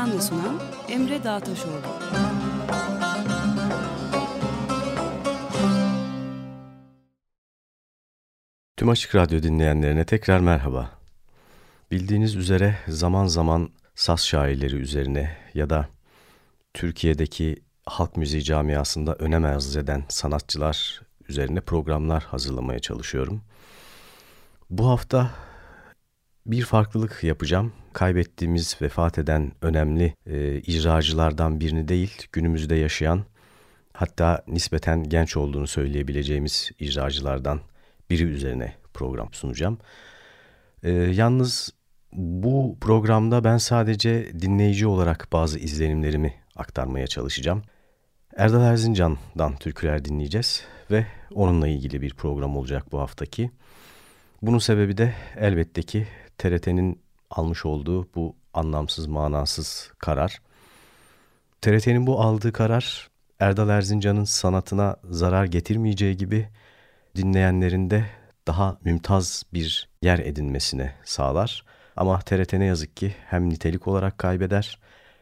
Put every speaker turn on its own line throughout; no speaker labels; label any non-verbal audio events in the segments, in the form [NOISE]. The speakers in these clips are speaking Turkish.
Hazırlayan ve sunan Emre Dağtaşoğlu
Tüm Açık Radyo dinleyenlerine tekrar merhaba. Bildiğiniz üzere zaman zaman saz şairleri üzerine ya da Türkiye'deki halk müziği camiasında önem arz eden sanatçılar üzerine programlar hazırlamaya çalışıyorum. Bu hafta bir farklılık yapacağım. Kaybettiğimiz, vefat eden önemli e, icracılardan birini değil, günümüzde yaşayan, hatta nispeten genç olduğunu söyleyebileceğimiz icracılardan biri üzerine program sunacağım. E, yalnız bu programda ben sadece dinleyici olarak bazı izlenimlerimi aktarmaya çalışacağım. Erdal Erzincan'dan türküler dinleyeceğiz ve onunla ilgili bir program olacak bu haftaki. Bunun sebebi de elbette ki TRT'nin almış olduğu bu anlamsız manasız karar. TRT'nin bu aldığı karar Erdal Erzincan'ın sanatına zarar getirmeyeceği gibi dinleyenlerin de daha mümtaz bir yer edinmesine sağlar. Ama TRT ne yazık ki hem nitelik olarak kaybeder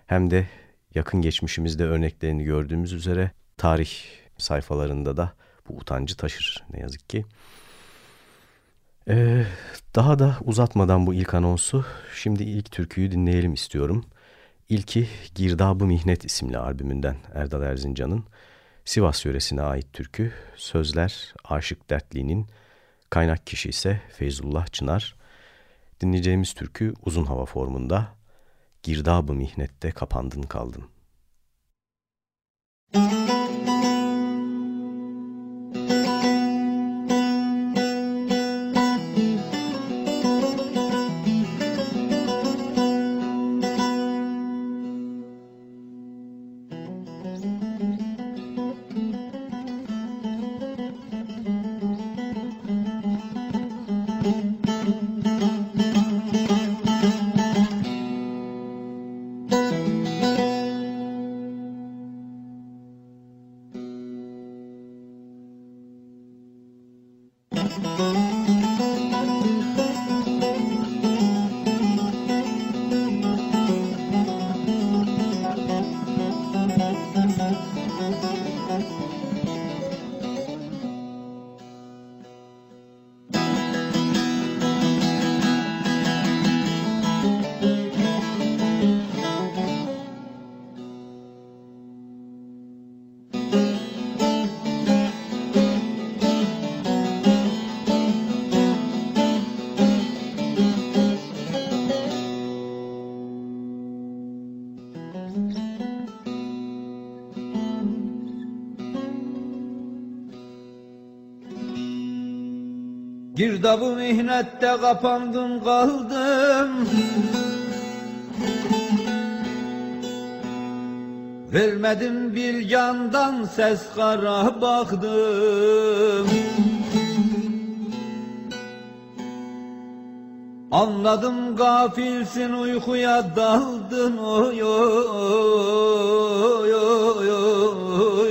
hem de yakın geçmişimizde örneklerini gördüğümüz üzere tarih sayfalarında da bu utancı taşır ne yazık ki. Ee, daha da uzatmadan bu ilk anonsu şimdi ilk türküyü dinleyelim istiyorum. İlki Girdabı Mihnet isimli albümünden Erdal Erzincan'ın Sivas yöresine ait türkü. Sözler Aşık Dertli'nin, kaynak kişi ise Feyzullah Çınar. Dinleyeceğimiz türkü uzun hava formunda girdabı mihnette kapandın kaldın. Müzik [LAUGHS]
Girdabı mihnette kapandım kaldım. Vermedim bir yandan ses kara baktım. Anladım gafilsin uykuya daldın. Oy oy oy oy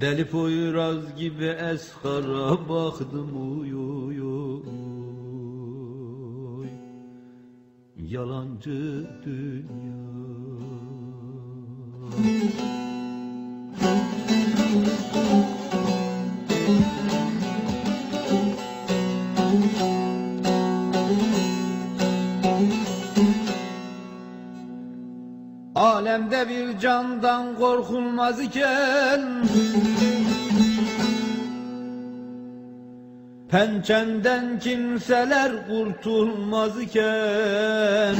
Deli poyraz gibi eskara baktım uyuyor Yalancı dünya Alemde bir candan korkulmaz iken Pençenden kimseler kurtulmaz iken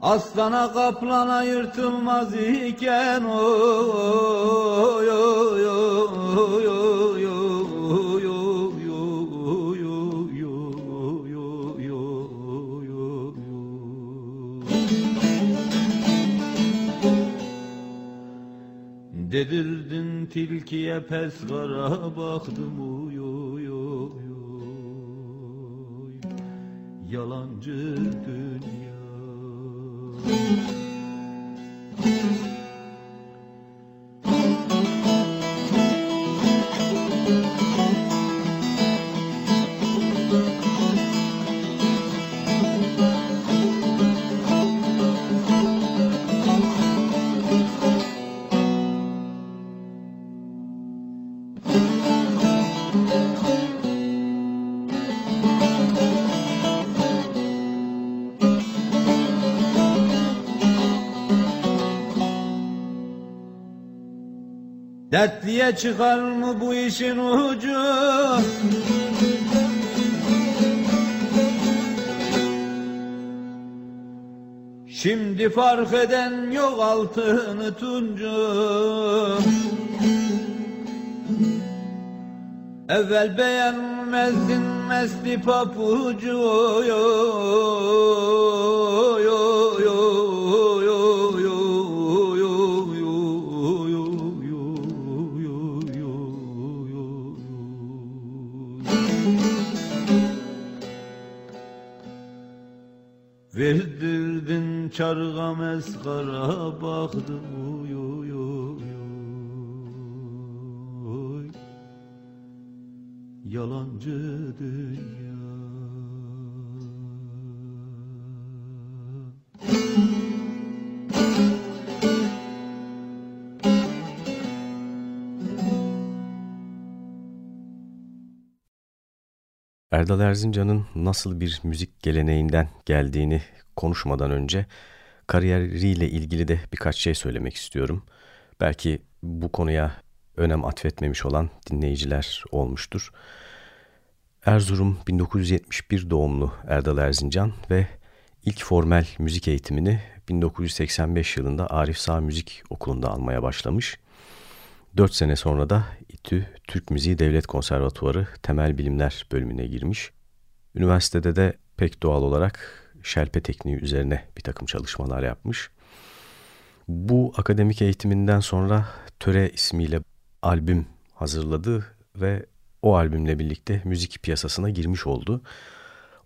Aslana kaplana yırtılmaz iken oy oy oy oy oy tilkiye pes kara baktım uy uy. Yalancı Dertliye çıkar mı bu işin ucu? Şimdi fark eden yok altını tuncu Evvel beğenmezdin mesli papucu çarga mezkara baktım uy uy uy uy. Yalancı dünya
Erdal Erzincan'ın nasıl bir müzik geleneğinden geldiğini konuşmadan önce kariyeriyle ilgili de birkaç şey söylemek istiyorum. Belki bu konuya önem atfetmemiş olan dinleyiciler olmuştur. Erzurum 1971 doğumlu Erdal Erzincan ve ilk formel müzik eğitimini 1985 yılında Arif Sağ Müzik Okulu'nda almaya başlamış. 4 sene sonra da İTÜ Türk Müziği Devlet Konservatuvarı Temel Bilimler bölümüne girmiş. Üniversitede de pek doğal olarak şelpe tekniği üzerine bir takım çalışmalar yapmış. Bu akademik eğitiminden sonra Töre ismiyle albüm hazırladı ve o albümle birlikte müzik piyasasına girmiş oldu.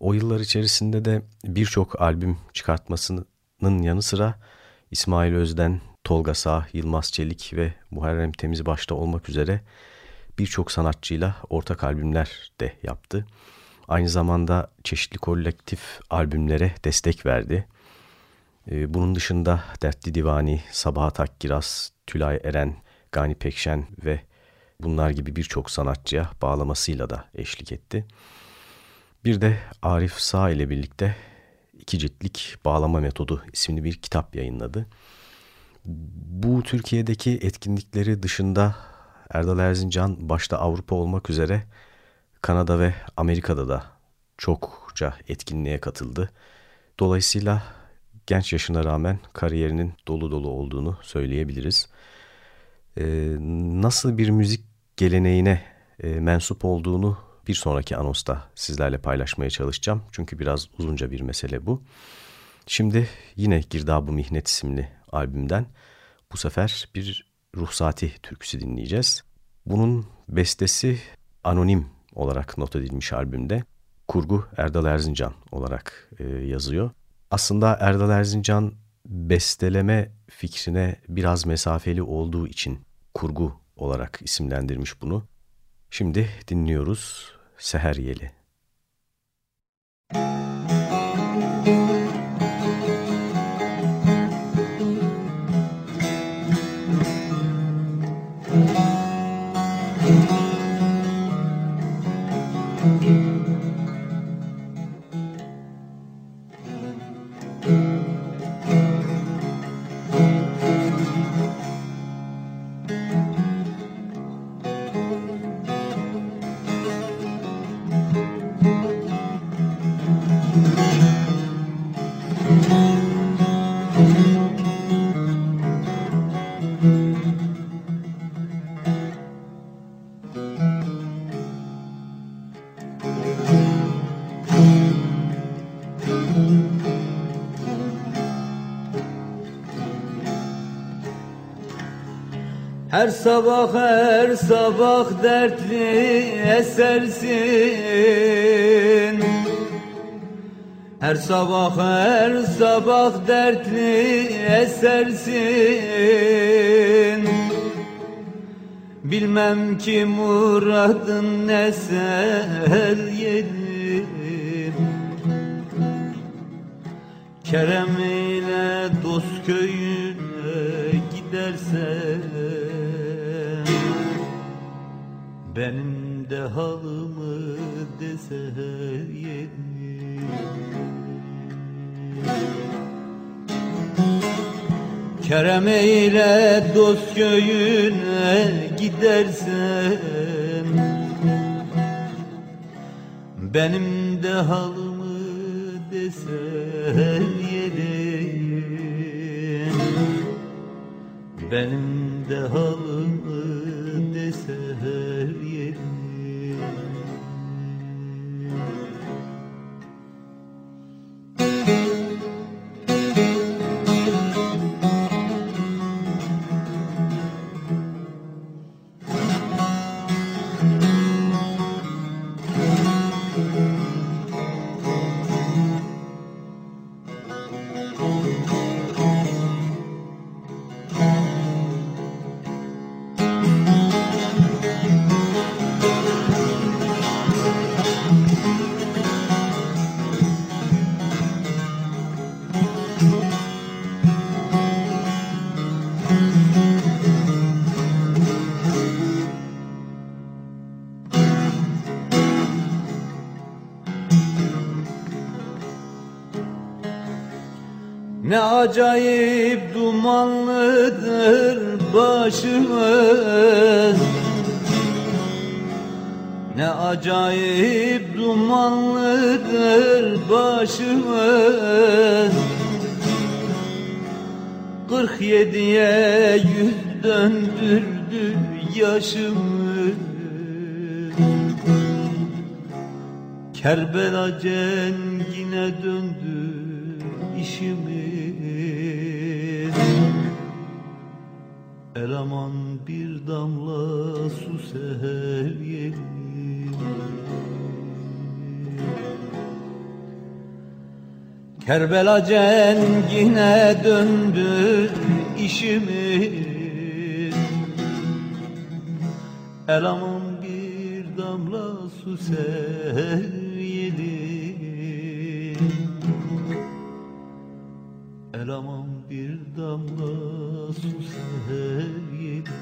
O yıllar içerisinde de birçok albüm çıkartmasının yanı sıra İsmail Özden, Tolga Sağ, Yılmaz Çelik ve Muharrem Temiz başta olmak üzere birçok sanatçıyla ortak albümler de yaptı. Aynı zamanda çeşitli kolektif albümlere destek verdi. Ee, bunun dışında Dertli Divani, Sabahat Akkiraz, Tülay Eren, Gani Pekşen ve bunlar gibi birçok sanatçıya bağlamasıyla da eşlik etti. Bir de Arif Sağ ile birlikte iki ciltlik Bağlama Metodu isimli bir kitap yayınladı. Bu Türkiye'deki etkinlikleri dışında Erdal Erzincan başta Avrupa olmak üzere Kanada ve Amerika'da da çokça etkinliğe katıldı. Dolayısıyla genç yaşına rağmen kariyerinin dolu dolu olduğunu söyleyebiliriz. Ee, nasıl bir müzik geleneğine e, mensup olduğunu bir sonraki anosta sizlerle paylaşmaya çalışacağım. Çünkü biraz uzunca bir mesele bu. Şimdi yine Girdabı Mihnet isimli albümden bu sefer bir Ruhsati türküsü dinleyeceğiz. Bunun bestesi anonim olarak not edilmiş albümde. Kurgu Erdal Erzincan olarak e, yazıyor. Aslında Erdal Erzincan besteleme fikrine biraz mesafeli olduğu için kurgu olarak isimlendirmiş bunu. Şimdi dinliyoruz Seher Yeli.
Sabah dertli esersin. Her sabah her sabah dertli esersin. Bilmem ki muradın ne ser yerim Kerem ile dost köyüne gidersen benim de halımı deser yerim Kerem ile dost köyüne gidersen Benim de halımı deser yerim Benim de halımı acayip dumanlıdır başımız. Ne acayip dumanlıdır başımız. Kırk yediye yüz döndürdü yaşımı Kerbela cengine döndü işimiz El aman bir damla su seher yerim Kerbela cengine döndü işimiz. El aman bir damla su seher El aman bir damla su seher yedim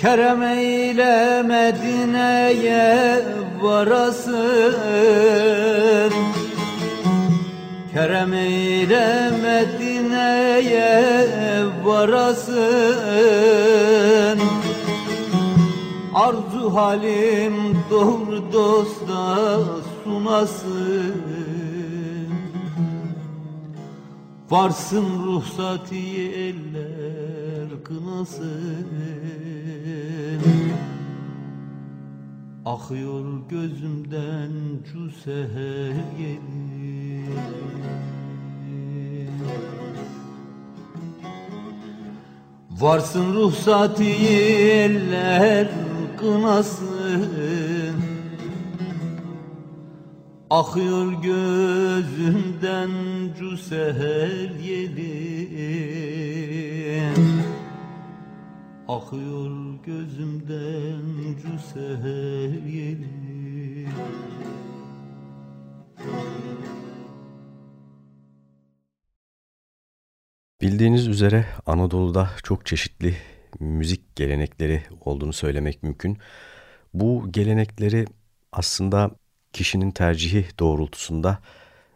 Kerem ile Medine'ye varasın. Kerem ile Medine'ye varasın. Arzu halim doğru dosta sunasın. Varsın ruhsati eller kınasın Akıyor gözümden cu seher yeli Varsın ruhsati eller kınasın. Akıyor gözümden cu seher yeli Akıyor gözümden cu seher yeli
Bildiğiniz üzere Anadolu'da çok çeşitli müzik gelenekleri olduğunu söylemek mümkün. Bu gelenekleri aslında kişinin tercihi doğrultusunda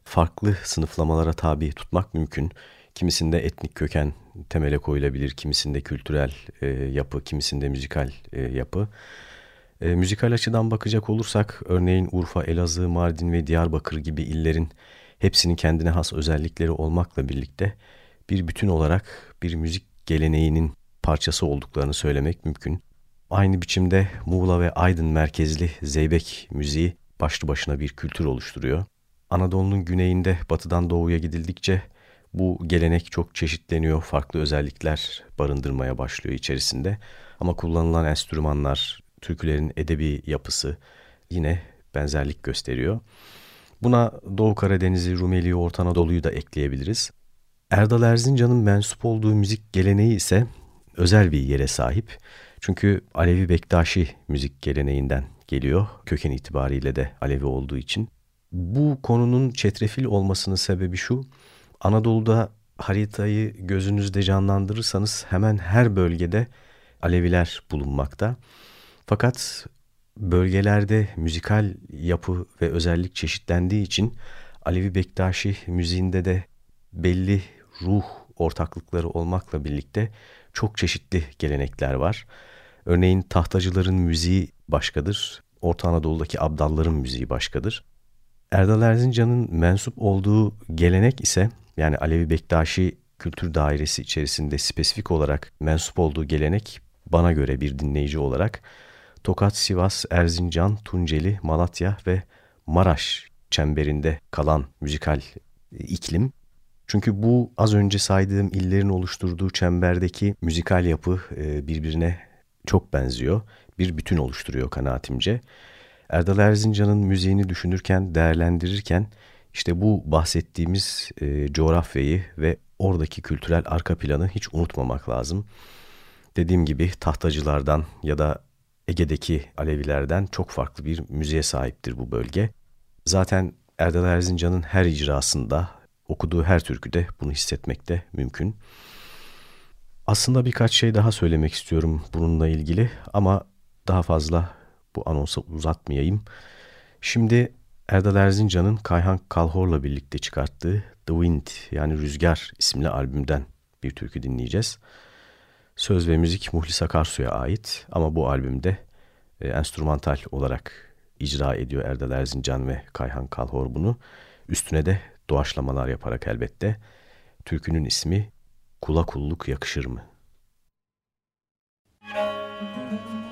farklı sınıflamalara tabi tutmak mümkün. Kimisinde etnik köken temele koyulabilir, kimisinde kültürel e, yapı, kimisinde müzikal e, yapı. E, müzikal açıdan bakacak olursak örneğin Urfa, Elazığ, Mardin ve Diyarbakır gibi illerin hepsinin kendine has özellikleri olmakla birlikte bir bütün olarak bir müzik geleneğinin parçası olduklarını söylemek mümkün. Aynı biçimde Muğla ve Aydın merkezli Zeybek müziği başlı başına bir kültür oluşturuyor. Anadolu'nun güneyinde batıdan doğuya gidildikçe bu gelenek çok çeşitleniyor, farklı özellikler barındırmaya başlıyor içerisinde. Ama kullanılan enstrümanlar, türkülerin edebi yapısı yine benzerlik gösteriyor. Buna Doğu Karadeniz'i, Rumeli'yi, Orta Anadolu'yu da ekleyebiliriz. Erdal Erzincan'ın mensup olduğu müzik geleneği ise özel bir yere sahip. Çünkü Alevi Bektaşi müzik geleneğinden geliyor. Köken itibariyle de Alevi olduğu için. Bu konunun çetrefil olmasının sebebi şu. Anadolu'da haritayı gözünüzde canlandırırsanız hemen her bölgede Aleviler bulunmakta. Fakat bölgelerde müzikal yapı ve özellik çeşitlendiği için Alevi Bektaşi müziğinde de belli ruh ortaklıkları olmakla birlikte çok çeşitli gelenekler var. Örneğin tahtacıların müziği başkadır, Orta Anadolu'daki abdalların müziği başkadır. Erdal Erzincan'ın mensup olduğu gelenek ise yani Alevi Bektaşi kültür dairesi içerisinde spesifik olarak mensup olduğu gelenek bana göre bir dinleyici olarak Tokat, Sivas, Erzincan, Tunceli, Malatya ve Maraş çemberinde kalan müzikal iklim. Çünkü bu az önce saydığım illerin oluşturduğu çemberdeki müzikal yapı e, birbirine çok benziyor. Bir bütün oluşturuyor kanaatimce. Erdal Erzincan'ın müziğini düşünürken, değerlendirirken işte bu bahsettiğimiz e, coğrafyayı ve oradaki kültürel arka planı hiç unutmamak lazım. Dediğim gibi tahtacılardan ya da Ege'deki Alevilerden çok farklı bir müziğe sahiptir bu bölge. Zaten Erdal Erzincan'ın her icrasında, okuduğu her türküde bunu hissetmek de mümkün. Aslında birkaç şey daha söylemek istiyorum bununla ilgili ama daha fazla bu anonsa uzatmayayım. Şimdi Erdal Erzincan'ın Kayhan Kalhor'la birlikte çıkarttığı The Wind yani Rüzgar isimli albümden bir türkü dinleyeceğiz. Söz ve müzik Muhlis Akarsu'ya ait ama bu albümde e, enstrümantal olarak icra ediyor Erdal Erzincan ve Kayhan Kalhor bunu. Üstüne de doğaçlamalar yaparak elbette. Türkünün ismi Kula Kulluk Yakışır mı? Müzik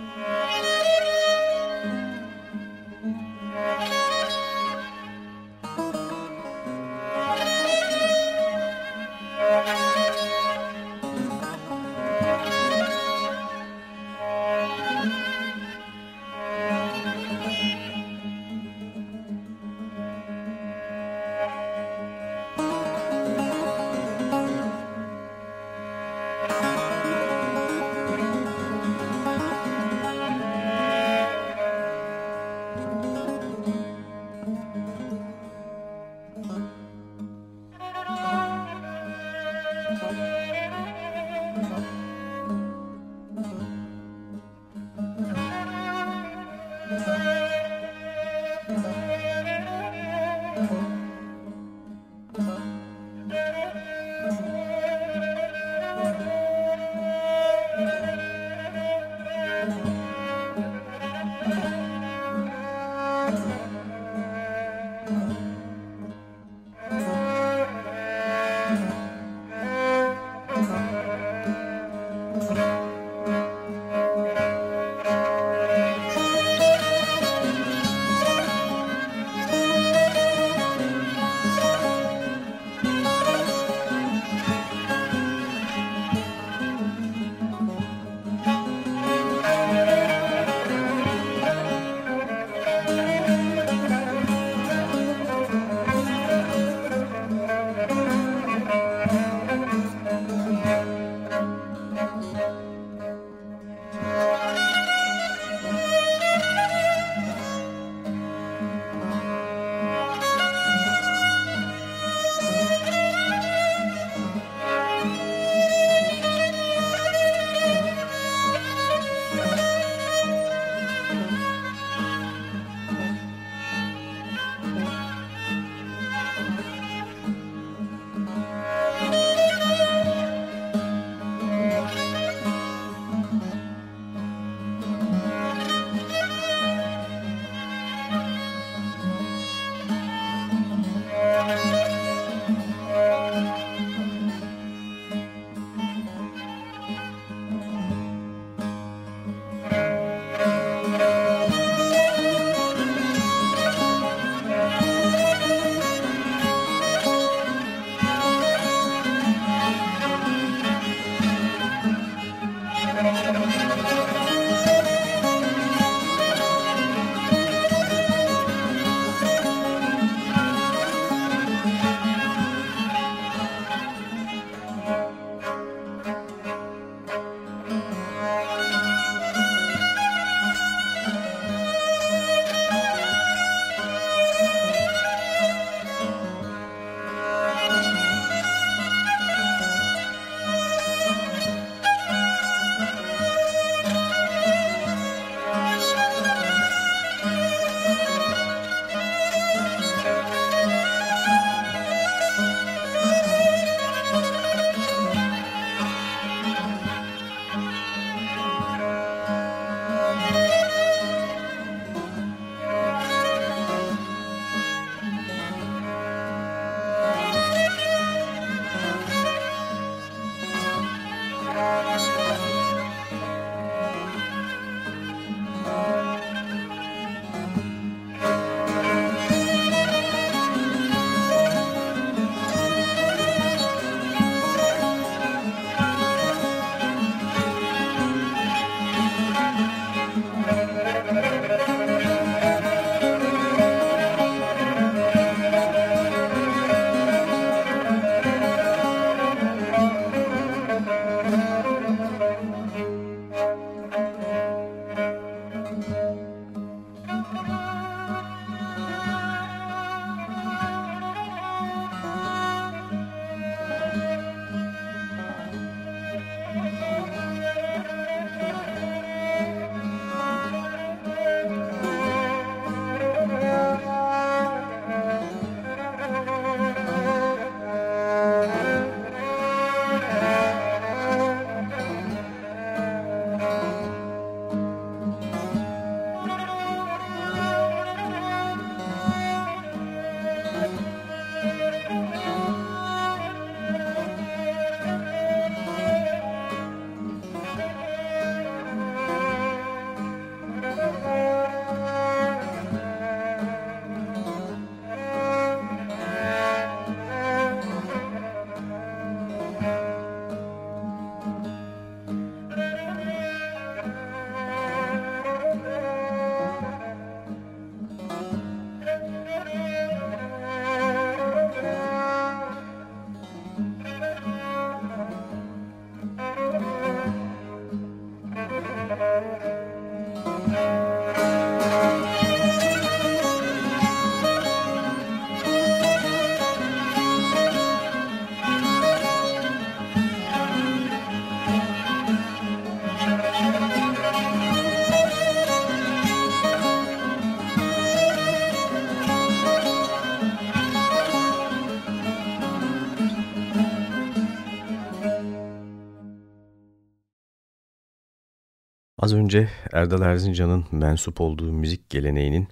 Az önce Erdal Erzincan'ın mensup olduğu müzik geleneğinin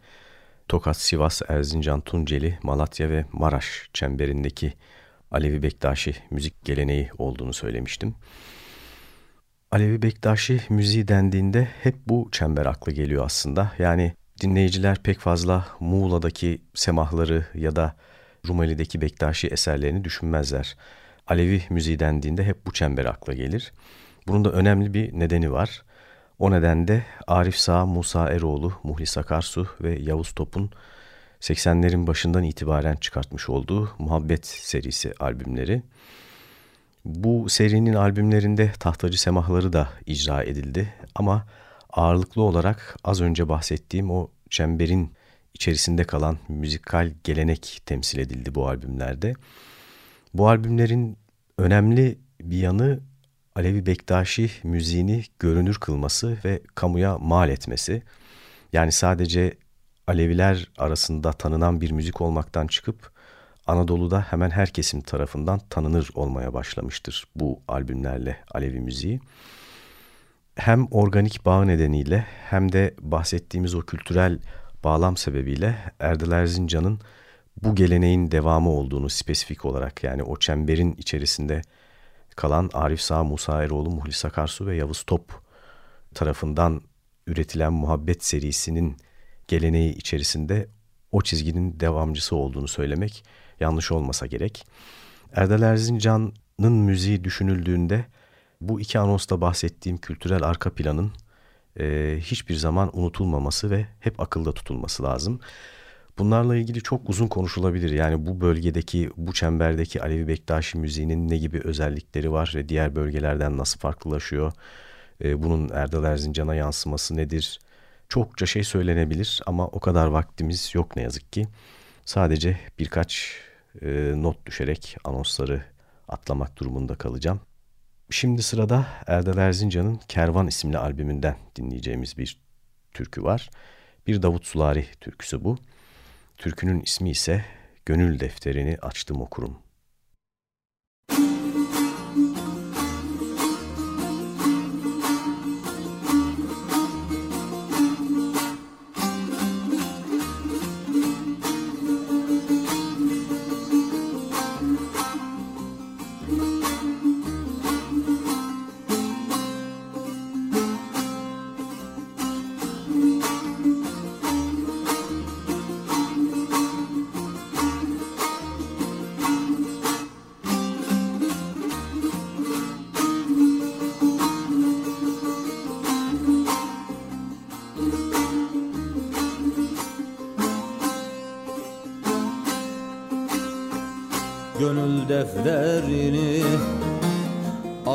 Tokat, Sivas, Erzincan, Tunceli, Malatya ve Maraş çemberindeki Alevi Bektaşi müzik geleneği olduğunu söylemiştim. Alevi Bektaşi müziği dendiğinde hep bu çember aklı geliyor aslında. Yani dinleyiciler pek fazla Muğla'daki semahları ya da Rumeli'deki Bektaşi eserlerini düşünmezler. Alevi müziği dendiğinde hep bu çember akla gelir. Bunun da önemli bir nedeni var. O nedenle Arif Sağ, Musa Eroğlu, Muhlis Akarsu ve Yavuz Top'un 80'lerin başından itibaren çıkartmış olduğu Muhabbet serisi albümleri. Bu serinin albümlerinde Tahtacı Semahları da icra edildi ama ağırlıklı olarak az önce bahsettiğim o çemberin içerisinde kalan müzikal gelenek temsil edildi bu albümlerde. Bu albümlerin önemli bir yanı Alevi Bektaşi müziğini görünür kılması ve kamuya mal etmesi. Yani sadece Aleviler arasında tanınan bir müzik olmaktan çıkıp Anadolu'da hemen her kesim tarafından tanınır olmaya başlamıştır bu albümlerle Alevi müziği. Hem organik bağ nedeniyle hem de bahsettiğimiz o kültürel bağlam sebebiyle Erdal Erzincan'ın bu geleneğin devamı olduğunu spesifik olarak yani o çemberin içerisinde kalan Arif Sağ, Musa Eroğlu, Muhlis Akarsu ve Yavuz Top tarafından üretilen Muhabbet serisinin geleneği içerisinde o çizginin devamcısı olduğunu söylemek yanlış olmasa gerek. Erdal Erzincan'ın müziği düşünüldüğünde bu iki anonsta bahsettiğim kültürel arka planın e, hiçbir zaman unutulmaması ve hep akılda tutulması lazım. Bunlarla ilgili çok uzun konuşulabilir. Yani bu bölgedeki, bu çemberdeki Alevi Bektaşi müziğinin ne gibi özellikleri var ve diğer bölgelerden nasıl farklılaşıyor? E, bunun Erdal Erzincan'a yansıması nedir? Çokça şey söylenebilir ama o kadar vaktimiz yok ne yazık ki. Sadece birkaç e, not düşerek anonsları atlamak durumunda kalacağım. Şimdi sırada Erdal Erzincan'ın Kervan isimli albümünden dinleyeceğimiz bir türkü var. Bir Davut Sulari türküsü bu. Türkünün ismi ise Gönül Defterini Açtım Okurum.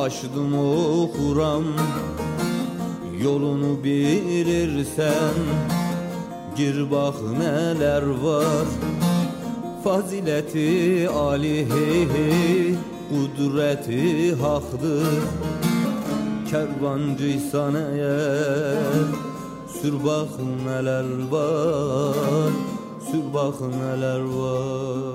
Açtım okuram Yolunu bilirsen Gir bak neler var. Fazileti alihi Kudreti haktır Kervancıysan eğer Sür bak neler var Sür bak neler var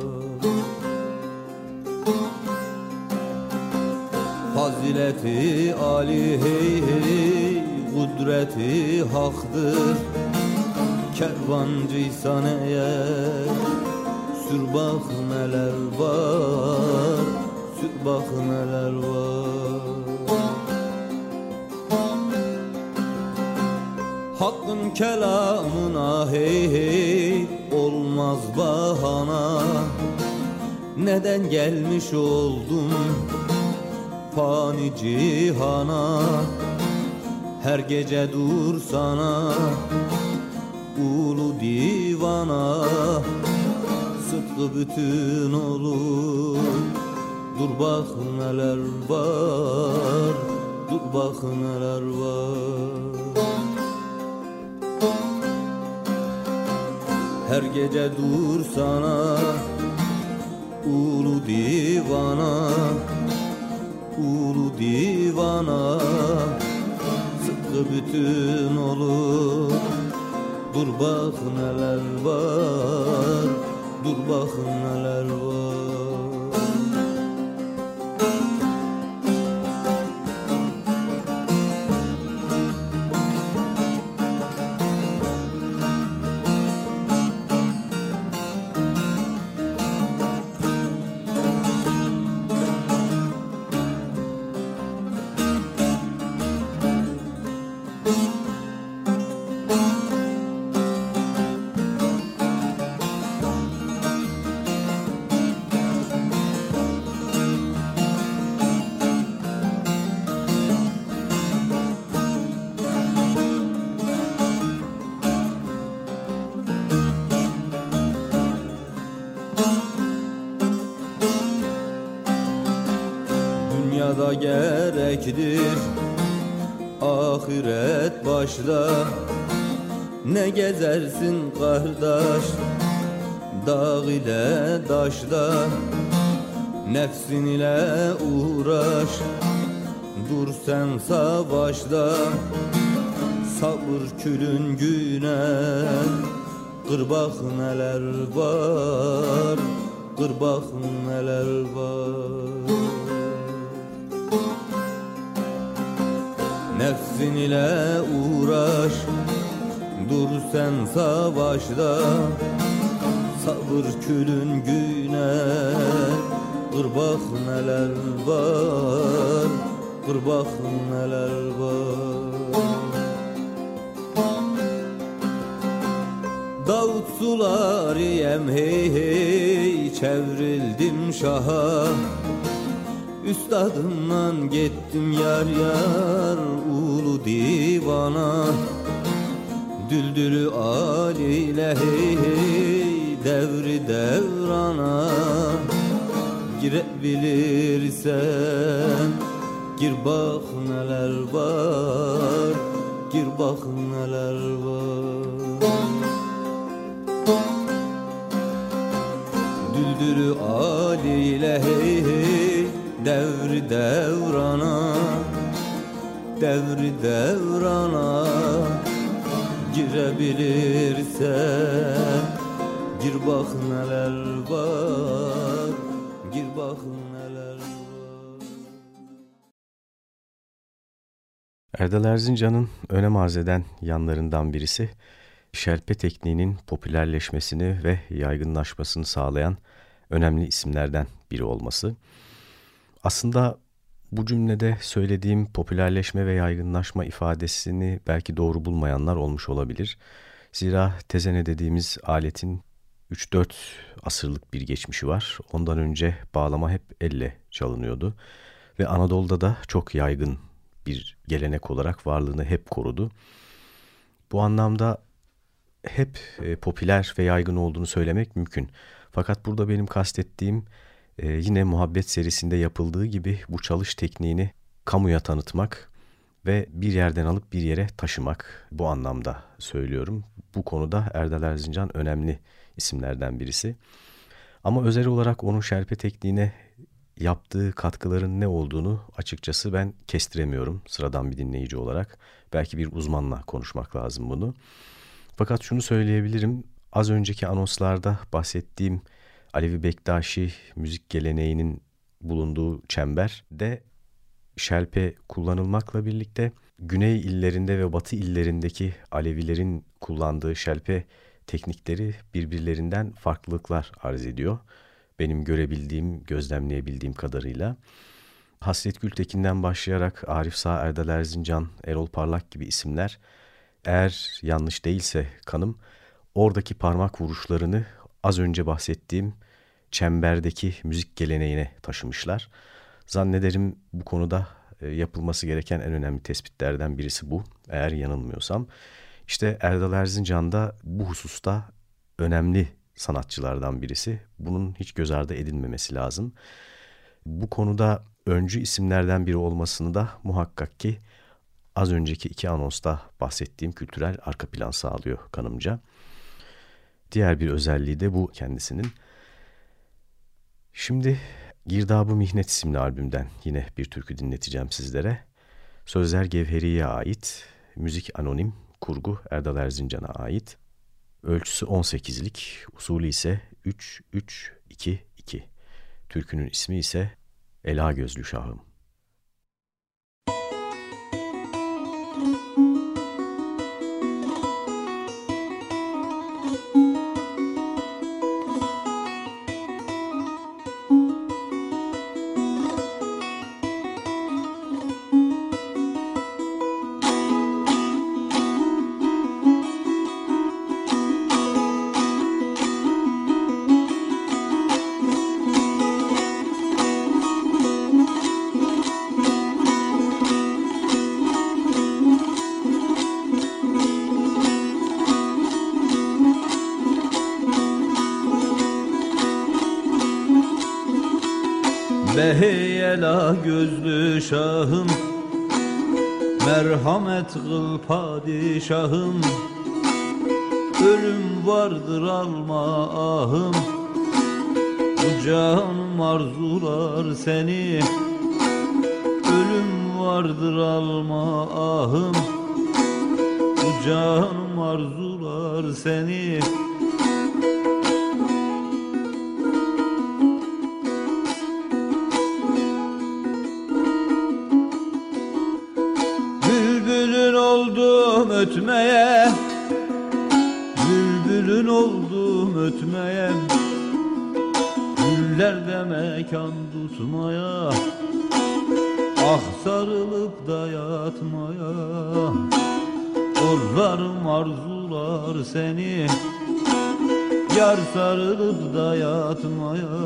Fazileti Ali hey hey Kudreti haktır. Kervancıysan eğer Sür bak neler var Sür bak neler var. Hakkın kelamına hey hey Olmaz bahana. Neden gelmiş oldum fani cihana Her gece dur sana Ulu divana Sıtkı bütün olur. Dur bak neler var Dur bak neler var. Her gece dur sana Ulu divana ulu divana Sıtkı bütün olur. Dur bak neler var Dur bak neler var Nefsin ile uğraş. Dur sen savaşla Sabır külün güne. Kır bak neler var Kır bak neler var. Nefsin ile uğraş Dur sen savaşta. Sabır külün güne Kır bak neler var Kır bak neler var. Davut suları yem hey hey Çevrildim şaha. Üstadımdan gittim yar yar Ulu divana. Düldülü aliyle hey hey Devri devrana Girebilirsen Gir bak neler var Gir bak neler var. Düldülü aliyle hey hey Devri devrana Devri devrana. Girebilirsen Gir bak neler var
Erdal Erzincan'ın önem arz eden yanlarından birisi, şelpe tekniğinin popülerleşmesini ve yaygınlaşmasını sağlayan önemli isimlerden biri olması. Aslında bu cümlede söylediğim popülerleşme ve yaygınlaşma ifadesini belki doğru bulmayanlar olmuş olabilir. Zira tezene dediğimiz aletin 3-4 asırlık bir geçmişi var. Ondan önce bağlama hep elle çalınıyordu ve Anadolu'da da çok yaygın bir gelenek olarak varlığını hep korudu. Bu anlamda hep e, popüler ve yaygın olduğunu söylemek mümkün. Fakat burada benim kastettiğim e, yine muhabbet serisinde yapıldığı gibi bu çalış tekniğini kamuya tanıtmak ve bir yerden alıp bir yere taşımak bu anlamda söylüyorum. Bu konuda Erdal Erzincan önemli isimlerden birisi. Ama özel olarak onun şerpe tekniğine yaptığı katkıların ne olduğunu açıkçası ben kestiremiyorum sıradan bir dinleyici olarak. Belki bir uzmanla konuşmak lazım bunu. Fakat şunu söyleyebilirim. Az önceki anonslarda bahsettiğim Alevi Bektaşi müzik geleneğinin bulunduğu çemberde şelpe kullanılmakla birlikte güney illerinde ve batı illerindeki Alevilerin kullandığı şelpe teknikleri birbirlerinden farklılıklar arz ediyor. Benim görebildiğim, gözlemleyebildiğim kadarıyla. Hasret Gültekin'den başlayarak Arif Sağ, Erdal Erzincan, Erol Parlak gibi isimler eğer yanlış değilse kanım oradaki parmak vuruşlarını az önce bahsettiğim çemberdeki müzik geleneğine taşımışlar. Zannederim bu konuda e, yapılması gereken en önemli tespitlerden birisi bu eğer yanılmıyorsam. İşte Erdal Erzincan da bu hususta önemli sanatçılardan birisi. Bunun hiç göz ardı edilmemesi lazım. Bu konuda öncü isimlerden biri olmasını da muhakkak ki az önceki iki anonsta bahsettiğim kültürel arka plan sağlıyor kanımca. Diğer bir özelliği de bu kendisinin. Şimdi Girdabı Mihnet isimli albümden yine bir türkü dinleteceğim sizlere. Sözler Gevheri'ye ait, müzik anonim, kurgu Erdal Erzincan'a ait. Ölçüsü 18'lik, usulü ise 3-3-2-2. Türkünün ismi ise Ela Gözlü Şahım.
Kıl padişahım Bülbülün oldum ötmeye Güllerde mekan tutmaya Ah sarılıp da yatmaya. Orlarım arzular seni Yar sarılıp da yatmaya.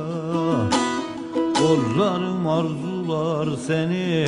Orlarım arzular seni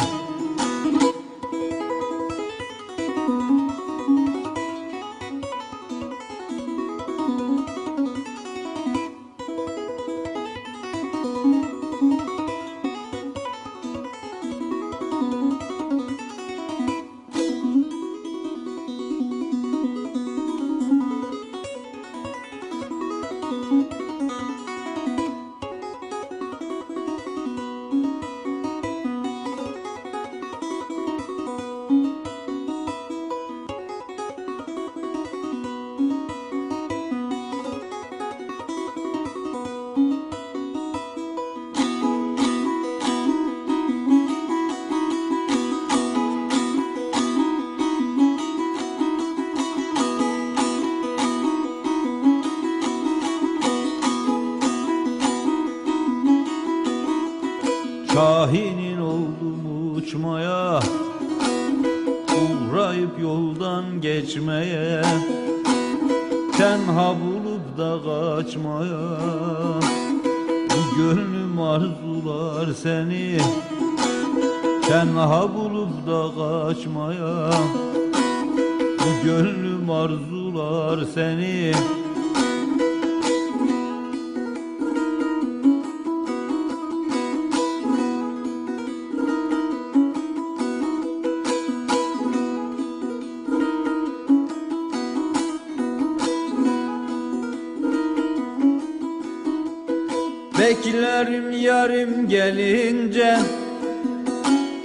Beklerim yarım gelince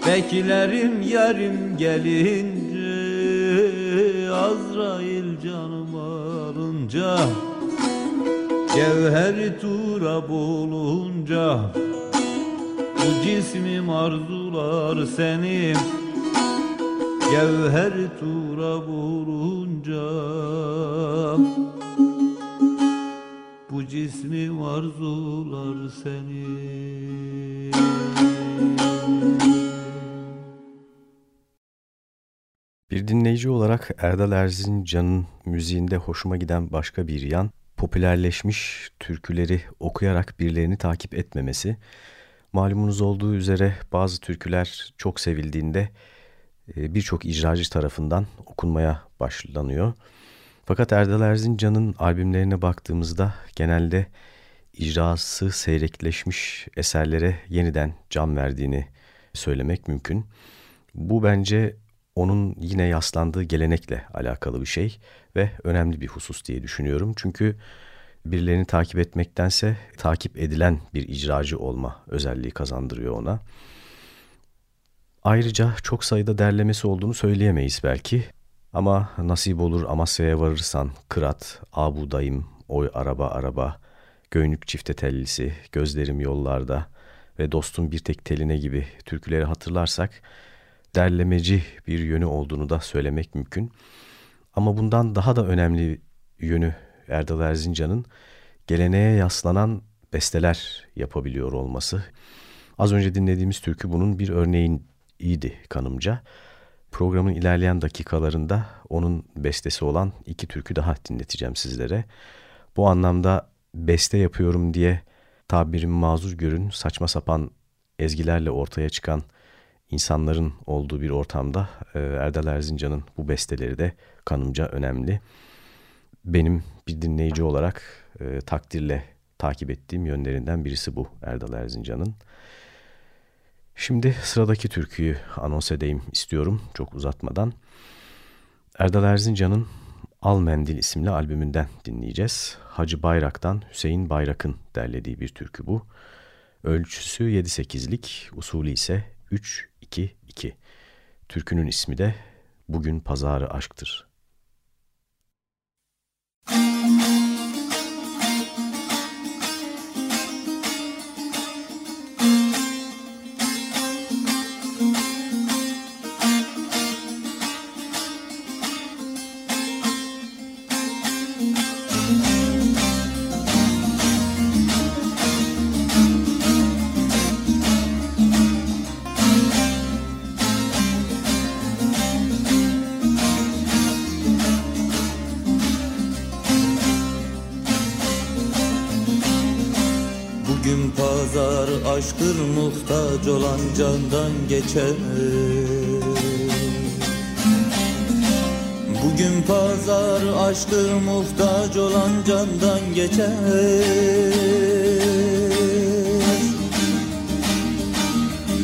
Beklerim yarım gelince Azrail canım alınca Cevheri turab olunca Bu cismim arzular seni Cevheri turab olunca
Dinleyici olarak Erdal Erzincan'ın müziğinde hoşuma giden başka bir yan, popülerleşmiş türküleri okuyarak birilerini takip etmemesi. Malumunuz olduğu üzere bazı türküler çok sevildiğinde e, birçok icracı tarafından okunmaya başlanıyor. Fakat Erdal Erzincan'ın albümlerine baktığımızda genelde icrası seyrekleşmiş eserlere yeniden can verdiğini söylemek mümkün. Bu bence onun yine yaslandığı gelenekle alakalı bir şey ve önemli bir husus diye düşünüyorum. Çünkü birilerini takip etmektense takip edilen bir icracı olma özelliği kazandırıyor ona. Ayrıca çok sayıda derlemesi olduğunu söyleyemeyiz belki. Ama nasip olur Amasya'ya varırsan Kırat, Abu Dayım, Oy Araba Araba, Göynük Çifte Tellisi, Gözlerim Yollarda ve Dostum Bir Tek Teline gibi türküleri hatırlarsak derlemeci bir yönü olduğunu da söylemek mümkün. Ama bundan daha da önemli yönü Erdal Erzincan'ın geleneğe yaslanan besteler yapabiliyor olması. Az önce dinlediğimiz türkü bunun bir örneğin iyiydi kanımca. Programın ilerleyen dakikalarında onun bestesi olan iki türkü daha dinleteceğim sizlere. Bu anlamda beste yapıyorum diye tabirimi mazur görün saçma sapan ezgilerle ortaya çıkan insanların olduğu bir ortamda e, Erdal Erzincan'ın bu besteleri de kanımca önemli. Benim bir dinleyici olarak e, takdirle takip ettiğim yönlerinden birisi bu Erdal Erzincan'ın. Şimdi sıradaki türküyü anons edeyim istiyorum çok uzatmadan. Erdal Erzincan'ın Al Mendil isimli albümünden dinleyeceğiz. Hacı Bayrak'tan Hüseyin Bayrak'ın derlediği bir türkü bu. Ölçüsü 7-8'lik, usulü ise 3-2-2. Türkünün ismi de Bugün Pazarı Aşktır.
Aşktır muhtaç olan candan geçer. Bugün pazar aşktır muhtaç olan candan geçer.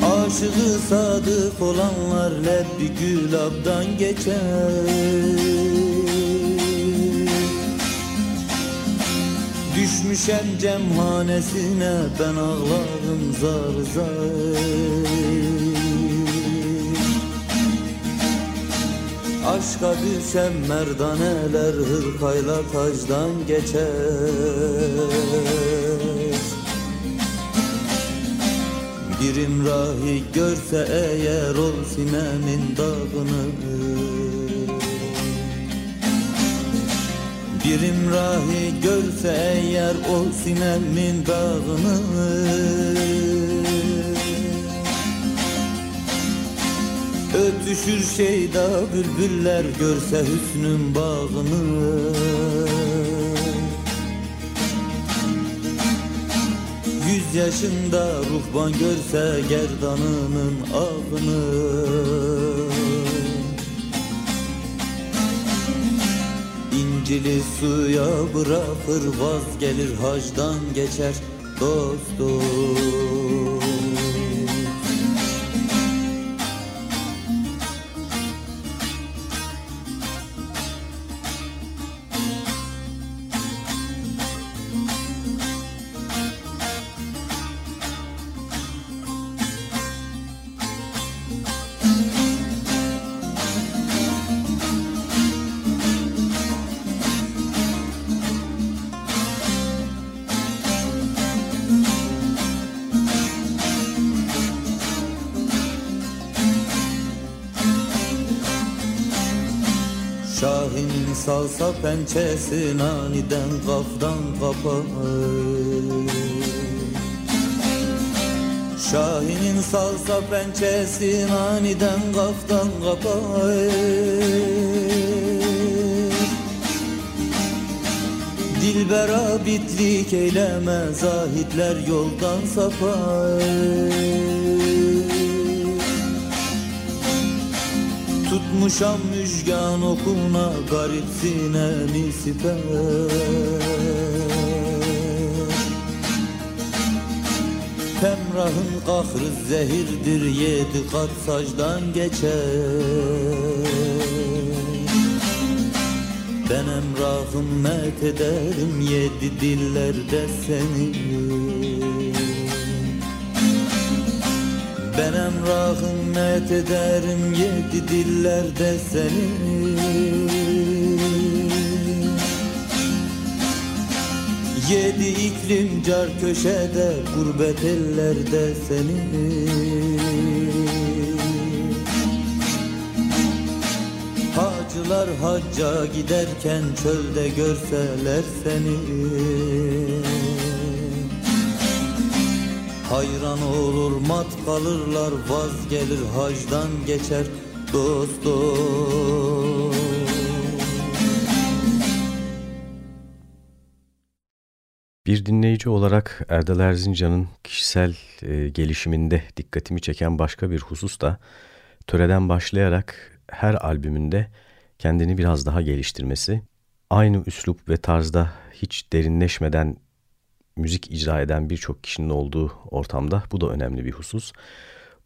Aşığı sadık olanlar lebbi gülabdan geçer Düşmüşem cemhanesine ben ağlarım zar zar. Aşka düşem merdaneler hırkayla tacdan geçer. Bir imrahi görse eğer ol sinemin dağını Bir imrahi görse eğer o sinemin dağını. Ötüşür şeyda bülbüller görse hüsnün bağını. Yüz yaşında ruhban görse gerdanının ağını İncili suya bırakır vazgelir hacdan geçer dostum salsa pençesin aniden kaftan kapa. Şahin'in salsa pençesin aniden kaftan kapa. Dilbera bitlik eyleme zahitler yoldan sapar Tutmuşam müjgan okuna garip sinemi siper Temrahın kahrı zehirdir yedi kat sacdan geçer. Ben emrahım met ederim yedi dillerde seni ben emrahın met ederim yedi dillerde seni. Yedi iklim car köşede gurbet ellerde seni. Hacılar hacca giderken çölde görseler seni. Hayran olur mat kalırlar vazgelir hacdan geçer dost dost
Bir dinleyici olarak Erdal Erzincan'ın kişisel e, gelişiminde dikkatimi çeken başka bir husus da töreden başlayarak her albümünde kendini biraz daha geliştirmesi, aynı üslup ve tarzda hiç derinleşmeden müzik icra eden birçok kişinin olduğu ortamda bu da önemli bir husus.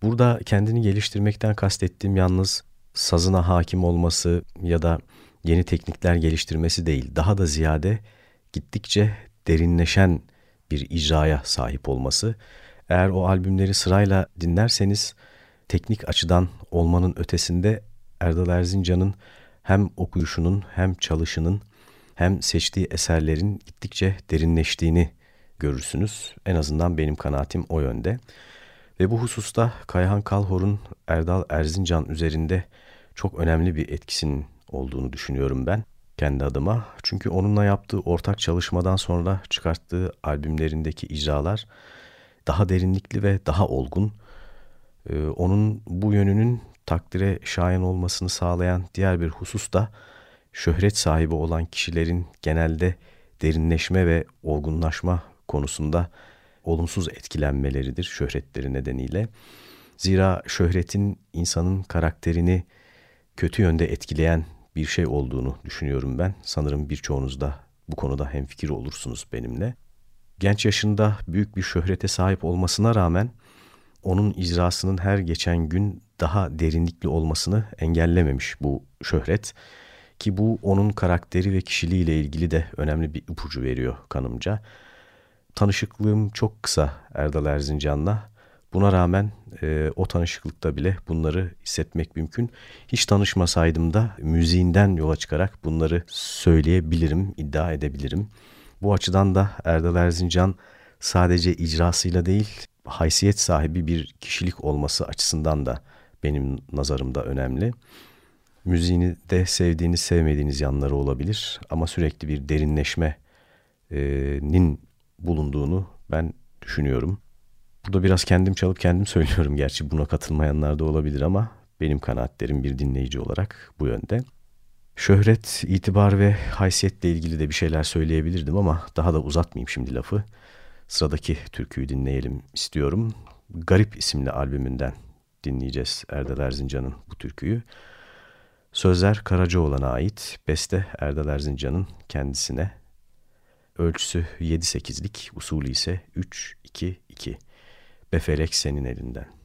Burada kendini geliştirmekten kastettiğim yalnız sazına hakim olması ya da yeni teknikler geliştirmesi değil. Daha da ziyade gittikçe derinleşen bir icraya sahip olması. Eğer o albümleri sırayla dinlerseniz teknik açıdan olmanın ötesinde Erdal Erzincan'ın hem okuyuşunun hem çalışının hem seçtiği eserlerin gittikçe derinleştiğini görürsünüz. En azından benim kanaatim o yönde. Ve bu hususta Kayhan Kalhor'un Erdal Erzincan üzerinde çok önemli bir etkisinin olduğunu düşünüyorum ben kendi adıma. Çünkü onunla yaptığı ortak çalışmadan sonra çıkarttığı albümlerindeki icralar daha derinlikli ve daha olgun. Ee, onun bu yönünün takdire şayan olmasını sağlayan diğer bir husus da şöhret sahibi olan kişilerin genelde derinleşme ve olgunlaşma konusunda olumsuz etkilenmeleridir şöhretleri nedeniyle. Zira şöhretin insanın karakterini kötü yönde etkileyen bir şey olduğunu düşünüyorum ben. Sanırım birçoğunuz da bu konuda hemfikir olursunuz benimle. Genç yaşında büyük bir şöhrete sahip olmasına rağmen onun icrasının her geçen gün daha derinlikli olmasını engellememiş bu şöhret. Ki bu onun karakteri ve kişiliğiyle ilgili de önemli bir ipucu veriyor kanımca. Tanışıklığım çok kısa Erdal Erzincan'la. Buna rağmen e, o tanışıklıkta bile bunları hissetmek mümkün. Hiç tanışmasaydım da müziğinden yola çıkarak bunları söyleyebilirim, iddia edebilirim. Bu açıdan da Erdal Erzincan sadece icrasıyla değil, haysiyet sahibi bir kişilik olması açısından da benim nazarımda önemli. Müziğini de sevdiğiniz sevmediğiniz yanları olabilir ama sürekli bir derinleşmenin bulunduğunu ben düşünüyorum. Burada biraz kendim çalıp kendim söylüyorum gerçi buna katılmayanlar da olabilir ama benim kanaatlerim bir dinleyici olarak bu yönde. Şöhret, itibar ve haysiyetle ilgili de bir şeyler söyleyebilirdim ama daha da uzatmayayım şimdi lafı. Sıradaki türküyü dinleyelim istiyorum. Garip isimli albümünden dinleyeceğiz Erdal Erzincan'ın bu türküyü. Sözler Karacaoğlan'a ait, beste Erdal Erzincan'ın kendisine. Ölçüsü 7-8'lik, usulü ise 3-2-2. Befelek senin elinden.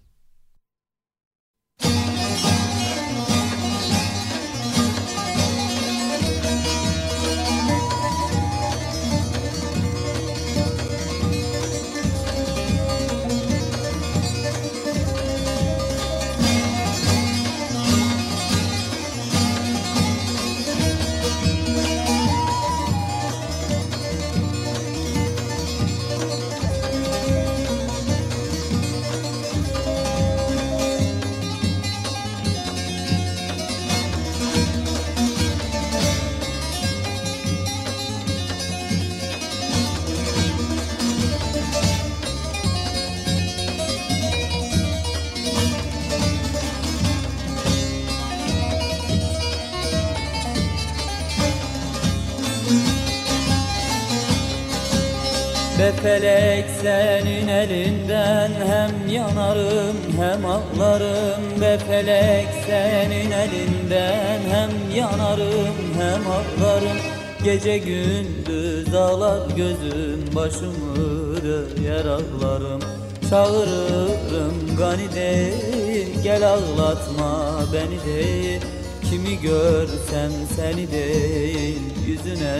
Felek senin elinden hem yanarım hem ağlarım. Be felek senin elinden hem yanarım hem ağlarım. Gece gündüz ağlar gözüm başımı yer ağlarım Çağırırım gani değil gel ağlatma beni değil Kimi görsem seni değil yüzüne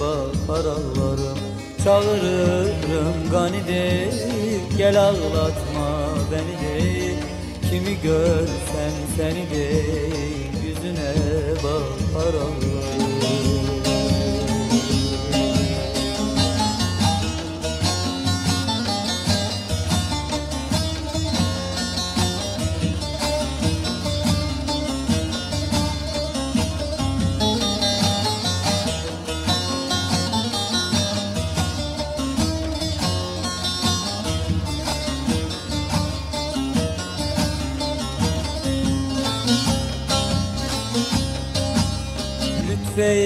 bakar ağlarım Çağırırım gani değil Gel ağlatma beni değil Kimi görsem seni değil Yüzüne bakar ağlarım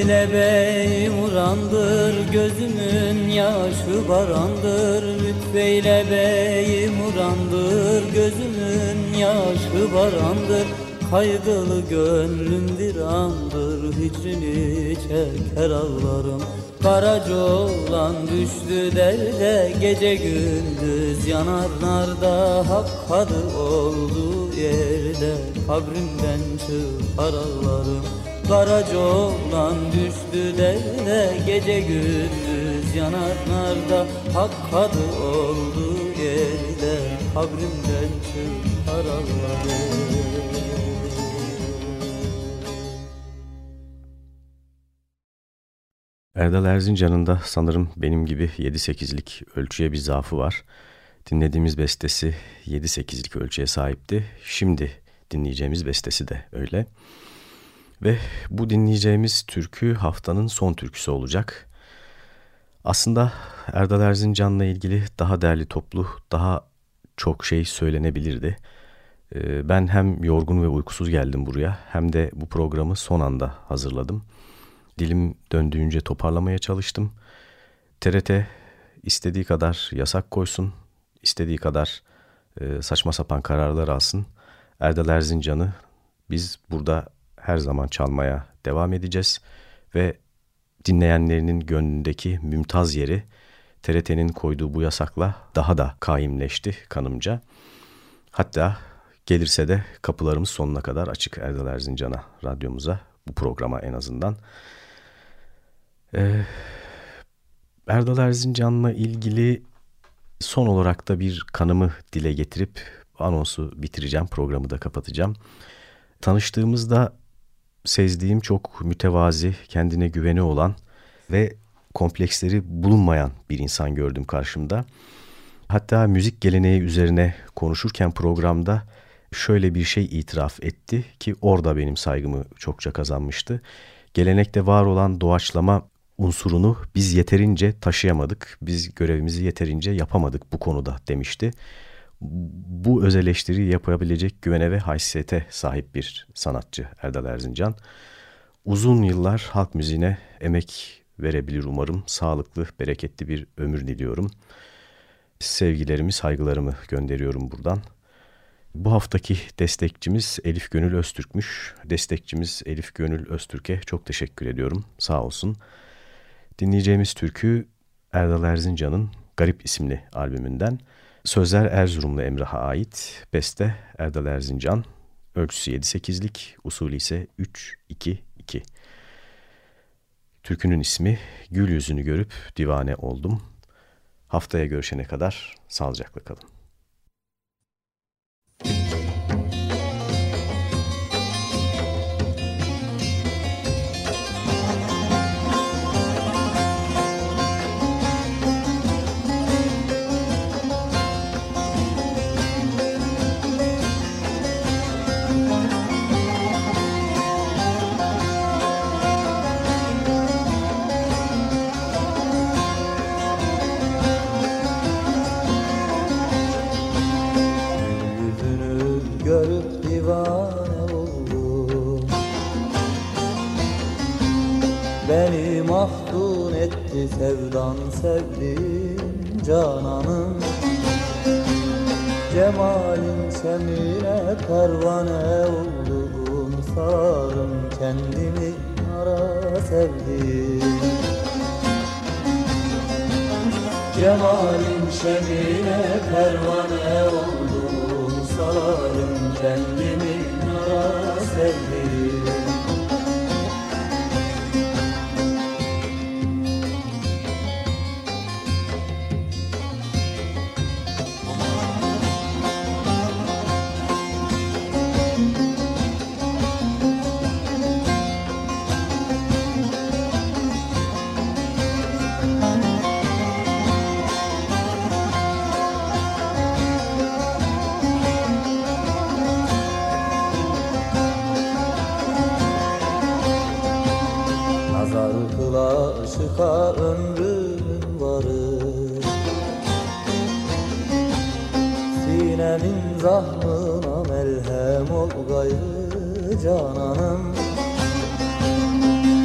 Lütfeyle beyim urandır Gözümün yaşı barandır. Lütfeyle beyim urandır Gözümün yaşı barandır. Kaygılı gönlüm bir andır Hicrini çeker ağlarım. Karaca olan düştü derde Gece gündüz yanar narda. Hak adı olduğu yerde Kabrimden çıkar ağlarım Karaca olan düştü derde Gece gündüz yanar narda Hak adı olduğu yerde Kabrimden çıkar ağlarım
Erdal Erzincan'ın da sanırım benim gibi 7-8'lik ölçüye bir zaafı var. Dinlediğimiz bestesi 7-8'lik ölçüye sahipti. Şimdi dinleyeceğimiz bestesi de öyle. Ve bu dinleyeceğimiz türkü haftanın son türküsü olacak. Aslında Erdal Erzincan'la ilgili daha değerli toplu, daha çok şey söylenebilirdi. Ee, ben hem yorgun ve uykusuz geldim buraya hem de bu programı son anda hazırladım. Dilim döndüğünce toparlamaya çalıştım. TRT istediği kadar yasak koysun, istediği kadar e, saçma sapan kararlar alsın. Erdal Erzincan'ı biz burada her zaman çalmaya devam edeceğiz ve dinleyenlerinin gönlündeki mümtaz yeri TRT'nin koyduğu bu yasakla daha da kaimleşti kanımca. Hatta gelirse de kapılarımız sonuna kadar açık Erdal Erzincan'a, radyomuza, bu programa en azından. Ee, Erdal Erzincan'la ilgili son olarak da bir kanımı dile getirip anonsu bitireceğim, programı da kapatacağım. Tanıştığımızda sezdiğim çok mütevazi, kendine güveni olan ve kompleksleri bulunmayan bir insan gördüm karşımda. Hatta müzik geleneği üzerine konuşurken programda şöyle bir şey itiraf etti ki orada benim saygımı çokça kazanmıştı. Gelenekte var olan doğaçlama unsurunu biz yeterince taşıyamadık, biz görevimizi yeterince yapamadık bu konuda demişti. Bu öz eleştiri yapabilecek güvene ve haysiyete sahip bir sanatçı Erdal Erzincan. Uzun yıllar halk müziğine emek verebilir umarım. Sağlıklı, bereketli bir ömür diliyorum. Sevgilerimi, saygılarımı gönderiyorum buradan. Bu haftaki destekçimiz Elif Gönül Öztürk'müş. Destekçimiz Elif Gönül Öztürk'e çok teşekkür ediyorum. Sağ olsun. Dinleyeceğimiz türkü Erdal Erzincan'ın Garip isimli albümünden. Sözler Erzurumlu Emrah'a ait. Beste Erdal Erzincan. Ölçüsü 7-8'lik, usulü ise 3-2-2. Türkünün ismi Gül yüzünü görüp divane oldum. Haftaya görüşene kadar sağlıcakla kalın.
Sevdan sevdim cananım Cemalin semine pervane oldum Sarım kendimi ara sevdim. Cemalin şemine pervane oldum Sarım kendimi Rahmına melhem ol gayrı cananım.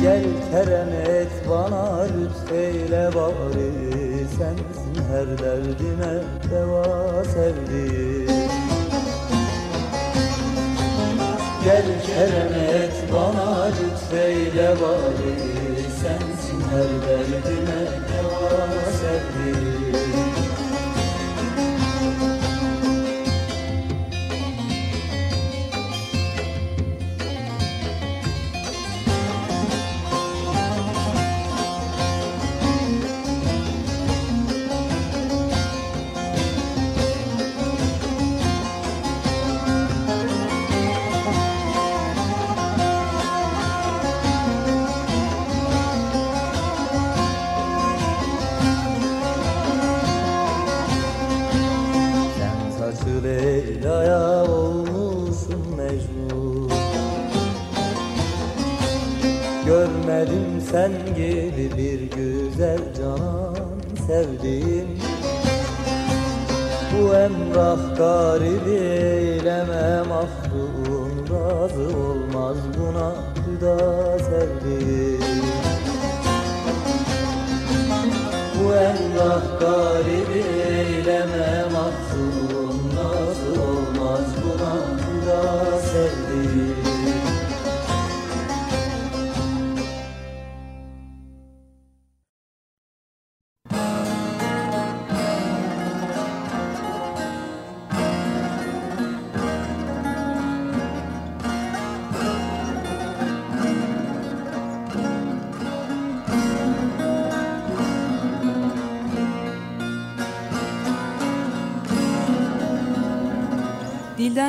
Gel kerem et bana lütfeyle bari. Sensin her derdime deva sevdiğim. Gel kerem et bana lütfeyle bari. Sensin her derdime deva sevdiğim